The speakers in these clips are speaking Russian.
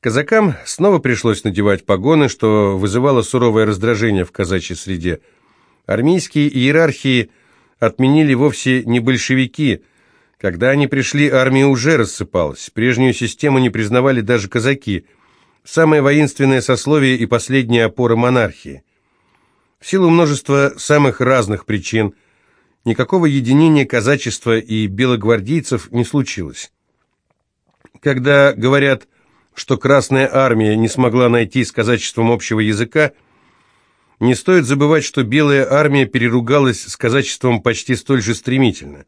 Казакам снова пришлось надевать погоны, что вызывало суровое раздражение в казачьей среде. Армейские иерархии отменили вовсе не большевики. Когда они пришли, армия уже рассыпалась. Прежнюю систему не признавали даже казаки. Самое воинственное сословие и последняя опора монархии. В силу множества самых разных причин никакого единения казачества и белогвардейцев не случилось. Когда говорят что Красная Армия не смогла найти с казачеством общего языка, не стоит забывать, что Белая Армия переругалась с казачеством почти столь же стремительно.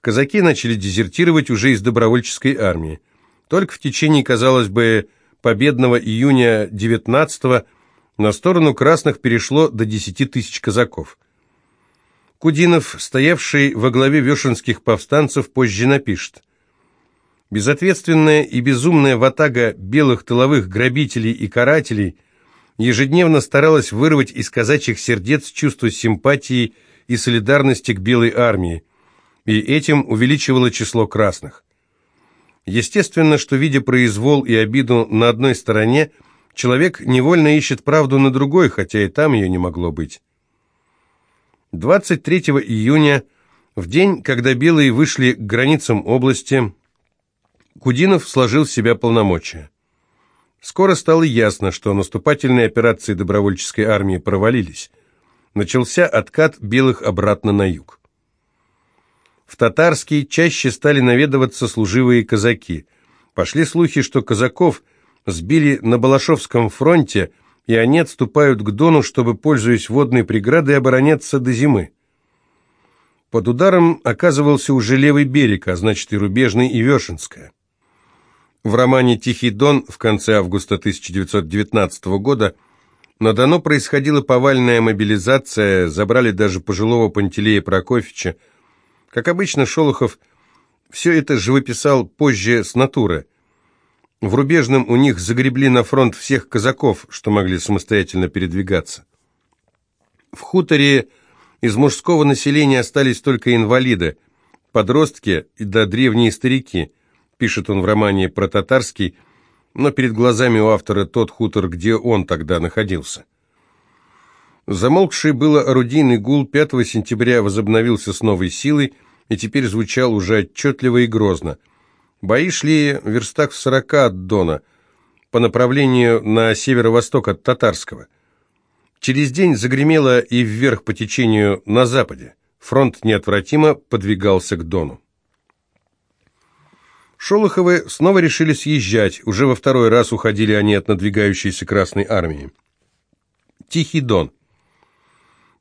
Казаки начали дезертировать уже из добровольческой армии. Только в течение, казалось бы, победного июня 19-го на сторону красных перешло до 10 тысяч казаков. Кудинов, стоявший во главе вешенских повстанцев, позже напишет. Безответственная и безумная ватага белых тыловых грабителей и карателей ежедневно старалась вырвать из казачьих сердец чувство симпатии и солидарности к белой армии, и этим увеличивала число красных. Естественно, что, видя произвол и обиду на одной стороне, человек невольно ищет правду на другой, хотя и там ее не могло быть. 23 июня, в день, когда белые вышли к границам области, Кудинов сложил в себя полномочия. Скоро стало ясно, что наступательные операции добровольческой армии провалились. Начался откат белых обратно на юг. В Татарский чаще стали наведываться служивые казаки. Пошли слухи, что казаков сбили на Балашовском фронте, и они отступают к Дону, чтобы, пользуясь водной преградой, обороняться до зимы. Под ударом оказывался уже левый берег, а значит и Рубежный, и Вешенская. В романе «Тихий дон» в конце августа 1919 года на Дону происходила повальная мобилизация, забрали даже пожилого Пантелея Прокофьевича. Как обычно, Шолохов все это живописал позже с натуры. В Рубежном у них загребли на фронт всех казаков, что могли самостоятельно передвигаться. В хуторе из мужского населения остались только инвалиды, подростки и да древние старики – пишет он в романе про татарский, но перед глазами у автора тот хутор, где он тогда находился. Замолкший было орудийный гул 5 сентября возобновился с новой силой и теперь звучал уже отчетливо и грозно. Бои шли в верстах в сорока от Дона, по направлению на северо-восток от Татарского. Через день загремело и вверх по течению на западе. Фронт неотвратимо подвигался к Дону. Шолоховы снова решили съезжать, уже во второй раз уходили они от надвигающейся Красной Армии. Тихий Дон.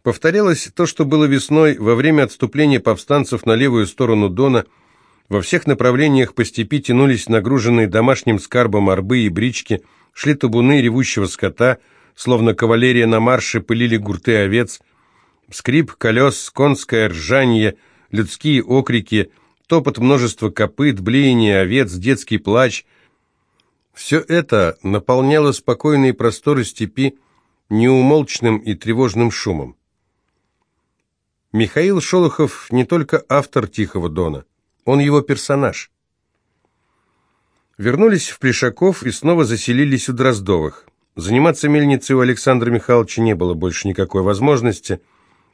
Повторялось то, что было весной во время отступления повстанцев на левую сторону Дона. Во всех направлениях по степи тянулись нагруженные домашним скарбом арбы и брички, шли табуны ревущего скота, словно кавалерия на марше пылили гурты овец. Скрип колес, конское ржанье, людские окрики — топот множества копыт, блеяние овец, детский плач. Все это наполняло спокойные просторы степи неумолчным и тревожным шумом. Михаил Шолохов не только автор «Тихого дона», он его персонаж. Вернулись в Плешаков и снова заселились у Дроздовых. Заниматься мельницей у Александра Михайловича не было больше никакой возможности.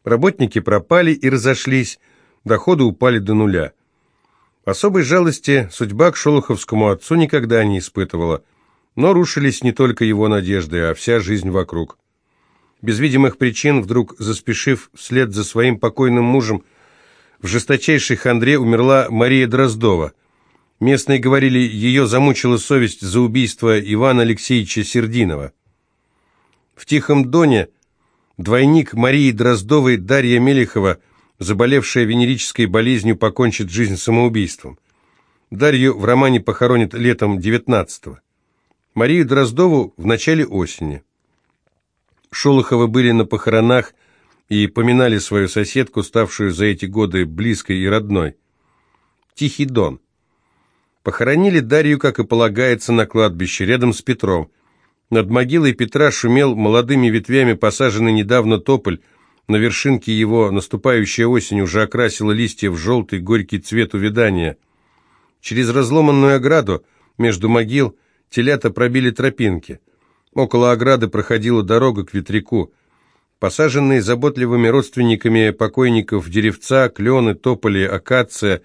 Работники пропали и разошлись, доходы упали до нуля. Особой жалости судьба к шолоховскому отцу никогда не испытывала, но рушились не только его надежды, а вся жизнь вокруг. Без видимых причин, вдруг заспешив вслед за своим покойным мужем, в жесточайшей хандре умерла Мария Дроздова. Местные говорили, ее замучила совесть за убийство Ивана Алексеевича Сердинова. В Тихом Доне двойник Марии Дроздовой Дарья Мелехова – заболевшая венерической болезнью, покончит жизнь самоубийством. Дарью в романе похоронят летом 19-го. Марию Дроздову в начале осени. Шолоховы были на похоронах и поминали свою соседку, ставшую за эти годы близкой и родной. Тихий Дон. Похоронили Дарью, как и полагается, на кладбище, рядом с Петром. Над могилой Петра шумел молодыми ветвями посаженный недавно тополь, на вершинке его наступающая осень уже окрасила листья в желтый горький цвет увядания. Через разломанную ограду между могил телята пробили тропинки. Около ограды проходила дорога к ветряку. Посаженные заботливыми родственниками покойников деревца, клены, тополи, акация,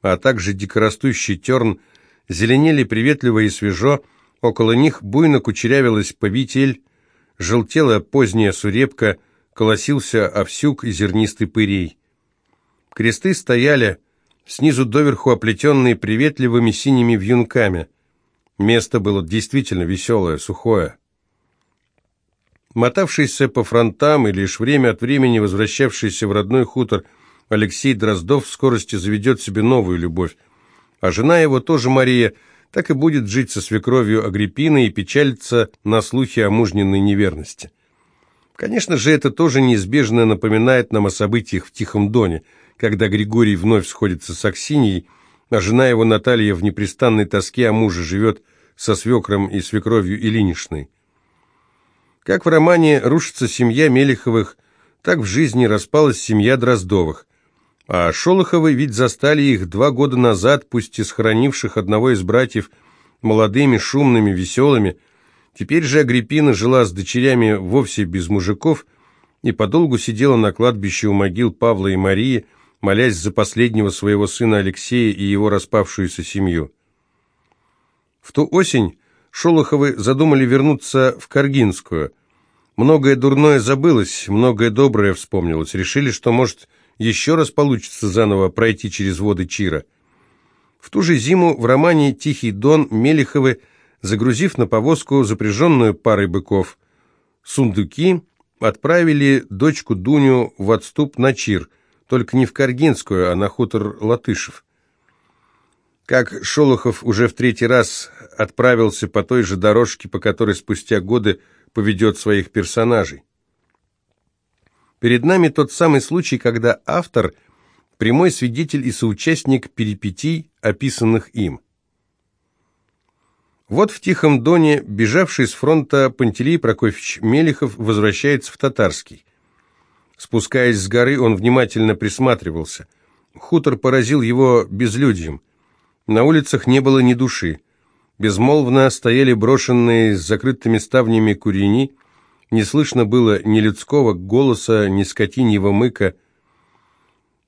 а также дикорастущий терн, зеленели приветливо и свежо, около них буйно кучерявилась повитель, желтела поздняя сурепка, колосился овсюк и зернистый пырей. Кресты стояли, снизу доверху оплетенные приветливыми синими вьюнками. Место было действительно веселое, сухое. Мотавшийся по фронтам и лишь время от времени возвращавшийся в родной хутор Алексей Дроздов в скорости заведет себе новую любовь. А жена его, тоже Мария, так и будет жить со свекровью Агриппиной и печалиться на слухи о мужненной неверности. Конечно же, это тоже неизбежно напоминает нам о событиях в Тихом Доне, когда Григорий вновь сходится с Аксиньей, а жена его Наталья в непрестанной тоске о муже живет со свекром и свекровью Ильиничной. Как в романе «Рушится семья Мелеховых», так в жизни распалась семья Дроздовых. А Шолоховы ведь застали их два года назад, пусть и сохранивших одного из братьев, молодыми, шумными, веселыми. Теперь же Агриппина жила с дочерями вовсе без мужиков и подолгу сидела на кладбище у могил Павла и Марии, молясь за последнего своего сына Алексея и его распавшуюся семью. В ту осень Шолоховы задумали вернуться в Каргинскую. Многое дурное забылось, многое доброе вспомнилось. Решили, что, может, еще раз получится заново пройти через воды Чира. В ту же зиму в романе «Тихий дон» Мелеховы, загрузив на повозку запряженную парой быков, сундуки, отправили дочку Дуню в отступ на Чир, только не в Каргинскую, а на хутор Латышев. Как Шолохов уже в третий раз отправился по той же дорожке, по которой спустя годы поведет своих персонажей. Перед нами тот самый случай, когда автор – прямой свидетель и соучастник перипетий, описанных им. Вот в Тихом Доне, бежавший с фронта Пантелей Прокофьевич Мелехов, возвращается в Татарский. Спускаясь с горы, он внимательно присматривался. Хутор поразил его безлюдьем. На улицах не было ни души. Безмолвно стояли брошенные с закрытыми ставнями курени, не слышно было ни людского голоса, ни скотиньего мыка.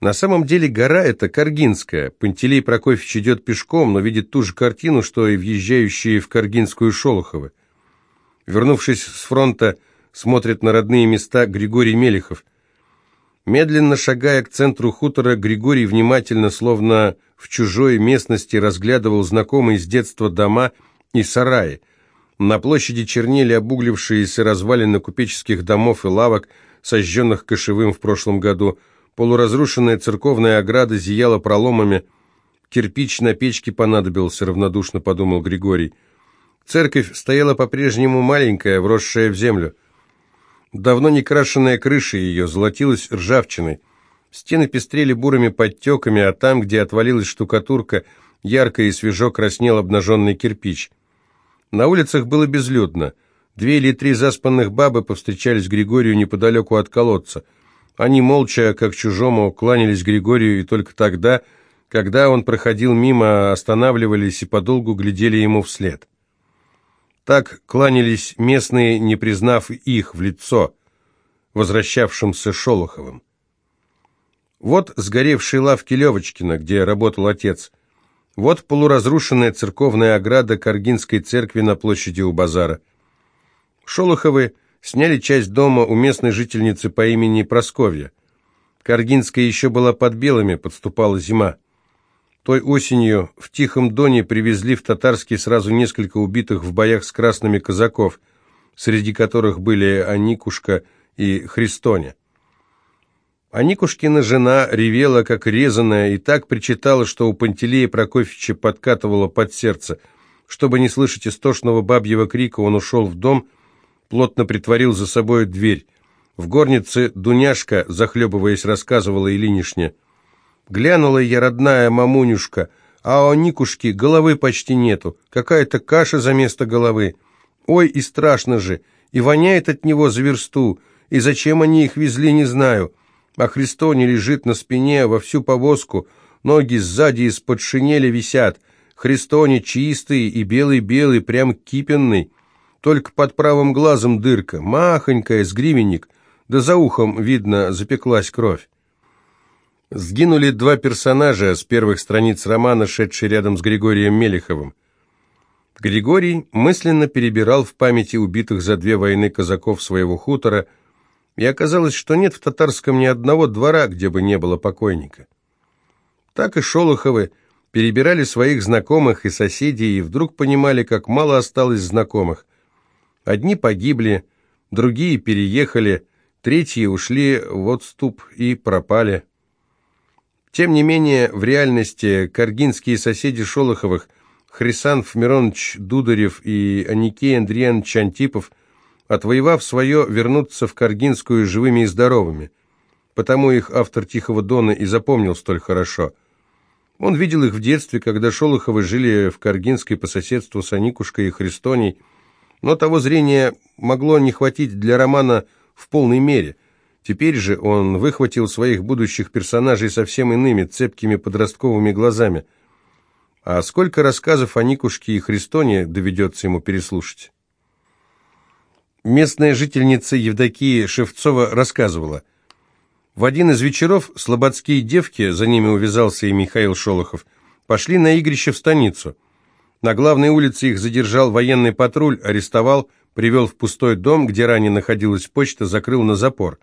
На самом деле гора эта Каргинская. Пантелей Прокофьевич идет пешком, но видит ту же картину, что и въезжающие в Каргинскую Шолоховы. Вернувшись с фронта, смотрит на родные места Григорий Мелехов. Медленно шагая к центру хутора, Григорий внимательно, словно в чужой местности, разглядывал знакомые с детства дома и сараи. На площади чернели обуглившиеся развалины купеческих домов и лавок, сожженных кошевым в прошлом году. Полуразрушенная церковная ограда зияла проломами. «Кирпич на печке понадобился», — равнодушно подумал Григорий. Церковь стояла по-прежнему маленькая, вросшая в землю. Давно не крашенная крыша ее золотилась ржавчиной. Стены пестрели бурыми подтеками, а там, где отвалилась штукатурка, ярко и свежо краснел обнаженный кирпич. На улицах было безлюдно. Две или три заспанных бабы повстречались Григорию неподалеку от колодца. Они молча, как чужому, кланялись Григорию, и только тогда, когда он проходил мимо, останавливались и подолгу глядели ему вслед. Так кланялись местные, не признав их в лицо, возвращавшимся Шолоховым. Вот сгоревшие лавки Левочкина, где работал отец. Вот полуразрушенная церковная ограда Каргинской церкви на площади у базара. Шолоховы сняли часть дома у местной жительницы по имени Просковья. Каргинская еще была под белыми, подступала зима. Той осенью в Тихом Доне привезли в Татарский сразу несколько убитых в боях с красными казаков, среди которых были Аникушка и Христоня. Аникушкина жена ревела, как резаная, и так причитала, что у Пантелея Прокофьевича подкатывало под сердце. Чтобы не слышать истошного бабьего крика, он ушел в дом, плотно притворил за собой дверь. В горнице Дуняшка, захлебываясь, рассказывала Ильинишне – Глянула я, родная мамунюшка, а у Никушки головы почти нету, какая-то каша за место головы. Ой, и страшно же, и воняет от него за версту, и зачем они их везли, не знаю. А Христоне лежит на спине во всю повозку, ноги сзади из-под шинели висят, Христоне чистый и белый-белый, прям кипенный. Только под правым глазом дырка, махонькая, с гривенник, да за ухом, видно, запеклась кровь. Сгинули два персонажа с первых страниц романа, шедшие рядом с Григорием Мелеховым. Григорий мысленно перебирал в памяти убитых за две войны казаков своего хутора, и оказалось, что нет в татарском ни одного двора, где бы не было покойника. Так и Шолоховы перебирали своих знакомых и соседей, и вдруг понимали, как мало осталось знакомых. Одни погибли, другие переехали, третьи ушли в отступ и пропали. Тем не менее, в реальности каргинские соседи Шолоховых – Хрисанф Миронович Дударев и Аникей Андреянович Антипов, отвоевав свое, вернутся в Каргинскую живыми и здоровыми. Потому их автор «Тихого дона» и запомнил столь хорошо. Он видел их в детстве, когда Шолоховы жили в Каргинской по соседству с Аникушкой и Христоней, но того зрения могло не хватить для романа в полной мере. Теперь же он выхватил своих будущих персонажей совсем иными, цепкими подростковыми глазами – а сколько рассказов о Никушке и Христоне доведется ему переслушать? Местная жительница Евдокия Шевцова рассказывала. В один из вечеров слободские девки, за ними увязался и Михаил Шолохов, пошли на игрище в станицу. На главной улице их задержал военный патруль, арестовал, привел в пустой дом, где ранее находилась почта, закрыл на запор.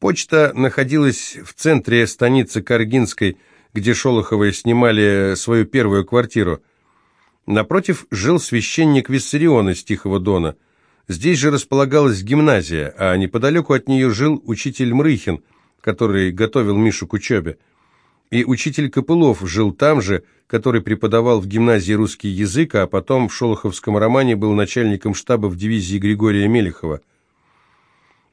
Почта находилась в центре станицы Каргинской, где Шолоховы снимали свою первую квартиру. Напротив жил священник Виссарион из Тихого Дона. Здесь же располагалась гимназия, а неподалеку от нее жил учитель Мрыхин, который готовил Мишу к учебе. И учитель Копылов жил там же, который преподавал в гимназии русский язык, а потом в Шолоховском романе был начальником штаба в дивизии Григория Мелехова.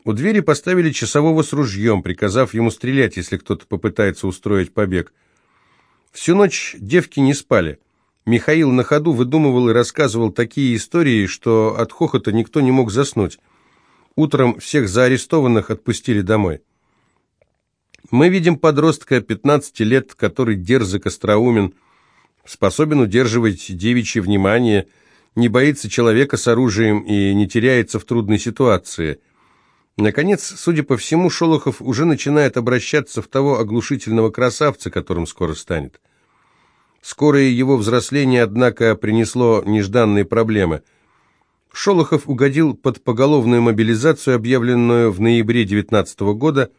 У двери поставили часового с ружьем, приказав ему стрелять, если кто-то попытается устроить побег – Всю ночь девки не спали. Михаил на ходу выдумывал и рассказывал такие истории, что от хохота никто не мог заснуть. Утром всех заарестованных отпустили домой. Мы видим подростка 15 лет, который дерзок, остроумен, способен удерживать девичье внимание, не боится человека с оружием и не теряется в трудной ситуации. Наконец, судя по всему, Шолохов уже начинает обращаться в того оглушительного красавца, которым скоро станет. Скорое его взросление, однако, принесло нежданные проблемы. Шолохов угодил под поголовную мобилизацию, объявленную в ноябре 19 года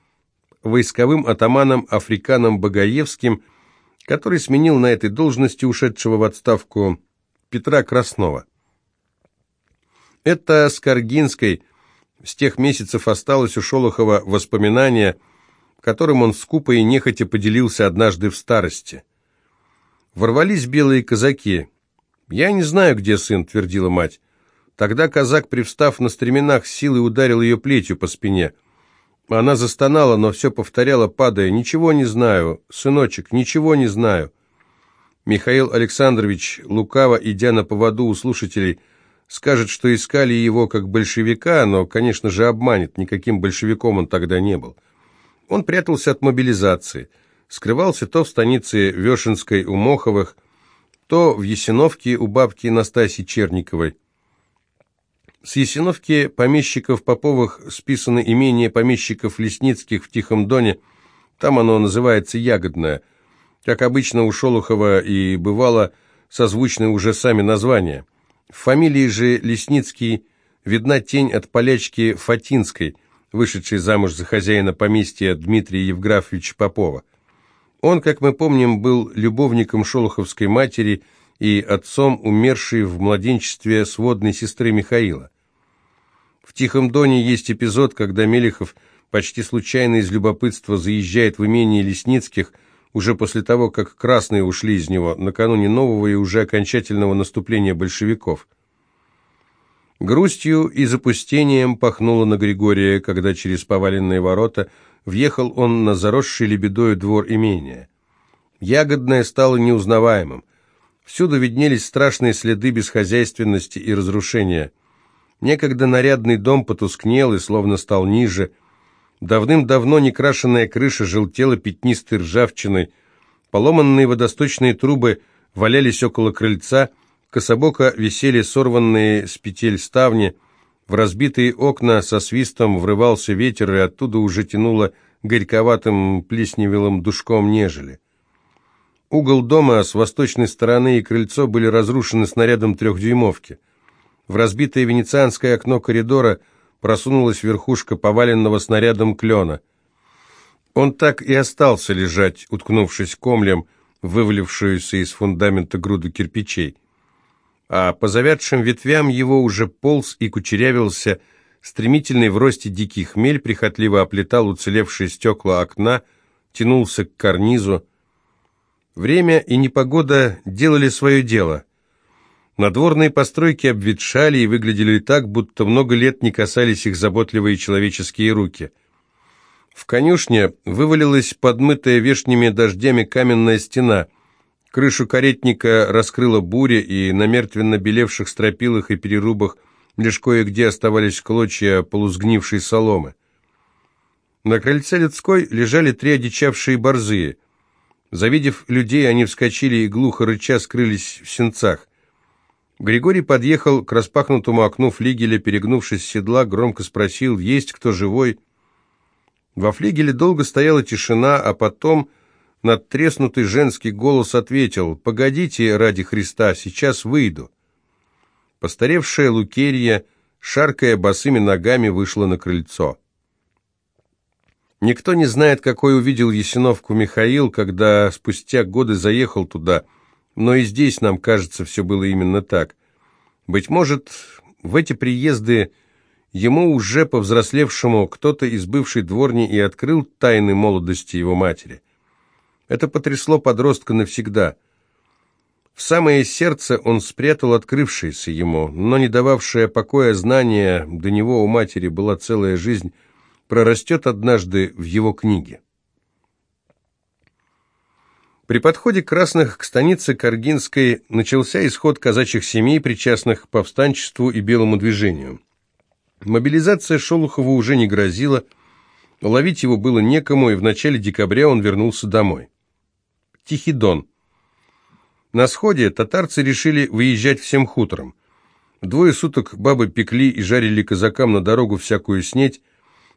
войсковым атаманом Африканом Багаевским, который сменил на этой должности ушедшего в отставку Петра Краснова. Это с Каргинской с тех месяцев осталось у Шолохова воспоминание, которым он скупо и нехотя поделился однажды в старости – Ворвались белые казаки. «Я не знаю, где сын», — твердила мать. Тогда казак, привстав на стременах, силой ударил ее плетью по спине. Она застонала, но все повторяла, падая. «Ничего не знаю, сыночек, ничего не знаю». Михаил Александрович, лукаво идя на поводу у слушателей, скажет, что искали его как большевика, но, конечно же, обманет, никаким большевиком он тогда не был. Он прятался от мобилизации – скрывался то в станице Вешенской у Моховых, то в Ясиновке у бабки Настасьи Черниковой. С Ясиновки помещиков Поповых списано имение помещиков Лесницких в Тихом Доне, там оно называется Ягодное. Как обычно у Шолохова и бывало, созвучны уже сами названия. В фамилии же Лесницкий видна тень от полячки Фатинской, вышедшей замуж за хозяина поместья Дмитрия Евграфовича Попова. Он, как мы помним, был любовником шолоховской матери и отцом умершей в младенчестве сводной сестры Михаила. В «Тихом доне» есть эпизод, когда Мелехов почти случайно из любопытства заезжает в имение Лесницких уже после того, как красные ушли из него, накануне нового и уже окончательного наступления большевиков. Грустью и запустением пахнуло на Григория, когда через поваленные ворота – въехал он на заросший лебедою двор имения. Ягодное стало неузнаваемым. Всюду виднелись страшные следы бесхозяйственности и разрушения. Некогда нарядный дом потускнел и словно стал ниже. Давным-давно некрашенная крыша желтела пятнистой ржавчиной. Поломанные водосточные трубы валялись около крыльца, кособоко висели сорванные с петель ставни, в разбитые окна со свистом врывался ветер, и оттуда уже тянуло горьковатым плесневелым душком нежели. Угол дома с восточной стороны и крыльцо были разрушены снарядом трехдюймовки. В разбитое венецианское окно коридора просунулась верхушка поваленного снарядом клена. Он так и остался лежать, уткнувшись комлем, вывалившуюся из фундамента груду кирпичей. А по завядшим ветвям его уже полз и кучерявился стремительный в росте дикий хмель, прихотливо оплетал уцелевшие стекла окна, тянулся к карнизу. Время и непогода делали свое дело. Надворные постройки обветшали и выглядели так, будто много лет не касались их заботливые человеческие руки – в конюшне вывалилась подмытая вешними дождями каменная стена. Крышу каретника раскрыла буря, и на мертвенно белевших стропилах и перерубах лишь кое-где оставались клочья полузгнившей соломы. На крыльце людской лежали три одичавшие борзые. Завидев людей, они вскочили и глухо рыча скрылись в сенцах. Григорий подъехал к распахнутому окну флигеля, перегнувшись с седла, громко спросил, есть кто живой? Во флигеле долго стояла тишина, а потом надтреснутый женский голос ответил «Погодите, ради Христа, сейчас выйду». Постаревшая Лукерья, шаркая босыми ногами, вышла на крыльцо. Никто не знает, какой увидел Ясиновку Михаил, когда спустя годы заехал туда, но и здесь, нам кажется, все было именно так. Быть может, в эти приезды Ему уже повзрослевшему кто-то из бывшей дворни и открыл тайны молодости его матери. Это потрясло подростка навсегда. В самое сердце он спрятал открывшееся ему, но не дававшее покоя знание, до него у матери была целая жизнь, прорастет однажды в его книге. При подходе красных к станице Каргинской начался исход казачьих семей, причастных к повстанчеству и белому движению. Мобилизация Шолохову уже не грозила, ловить его было некому, и в начале декабря он вернулся домой. Тихий Дон. На сходе татарцы решили выезжать всем хутором. Двое суток бабы пекли и жарили казакам на дорогу всякую снеть.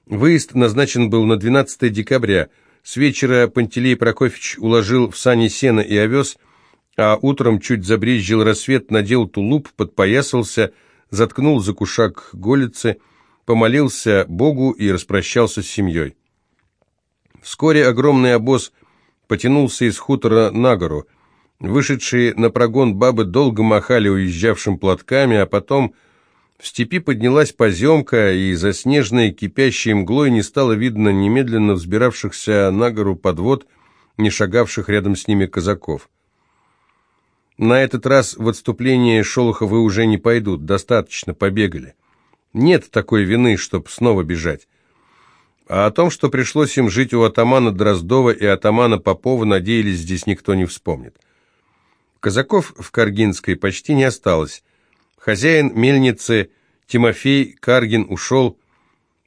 Выезд назначен был на 12 декабря. С вечера Пантелей Прокофьевич уложил в сани сено и овес, а утром чуть забрезжил рассвет, надел тулуп, подпоясался – заткнул за кушак голицы, помолился Богу и распрощался с семьей. Вскоре огромный обоз потянулся из хутора на гору. Вышедшие на прогон бабы долго махали уезжавшим платками, а потом в степи поднялась поземка, и за снежной кипящей мглой не стало видно немедленно взбиравшихся на гору подвод, не шагавших рядом с ними казаков. На этот раз в отступление Шолоховы уже не пойдут, достаточно побегали. Нет такой вины, чтоб снова бежать. А о том, что пришлось им жить у атамана Дроздова и атамана Попова, надеялись, здесь никто не вспомнит. Казаков в Каргинской почти не осталось. Хозяин мельницы Тимофей Каргин ушел,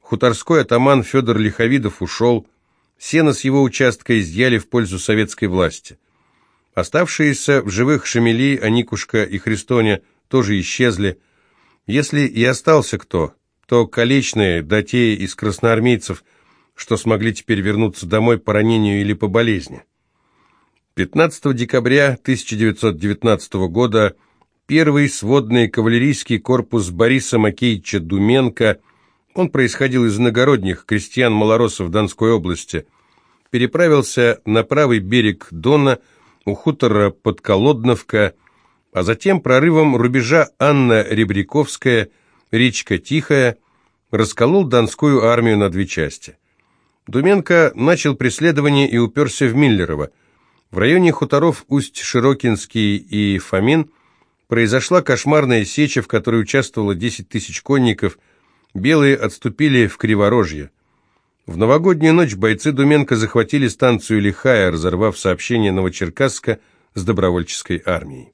хуторской атаман Федор Лиховидов ушел, сено с его участка изъяли в пользу советской власти. Оставшиеся в живых Шамили, Аникушка и Христоня тоже исчезли. Если и остался кто, то колечные, да те из красноармейцев, что смогли теперь вернуться домой по ранению или по болезни. 15 декабря 1919 года первый сводный кавалерийский корпус Бориса Макеевича Думенко, он происходил из иногородних крестьян-малоросов Донской области, переправился на правый берег Дона, у хутора Подколодновка, а затем прорывом рубежа Анна Ребряковская, речка Тихая, расколол Донскую армию на две части. Думенко начал преследование и уперся в Миллерово. В районе хуторов Усть-Широкинский и Фомин произошла кошмарная сеча, в которой участвовало 10 тысяч конников. Белые отступили в Криворожье. В новогоднюю ночь бойцы Думенко захватили станцию Лихая, разорвав сообщение Новочеркасска с добровольческой армией.